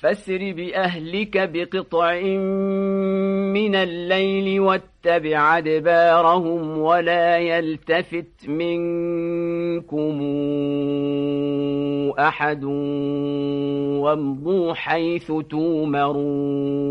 فاسر بأهلك بقطع من الليل واتبع أدبارهم ولا يلتفت منكم أحد وامضوا حيث تومرون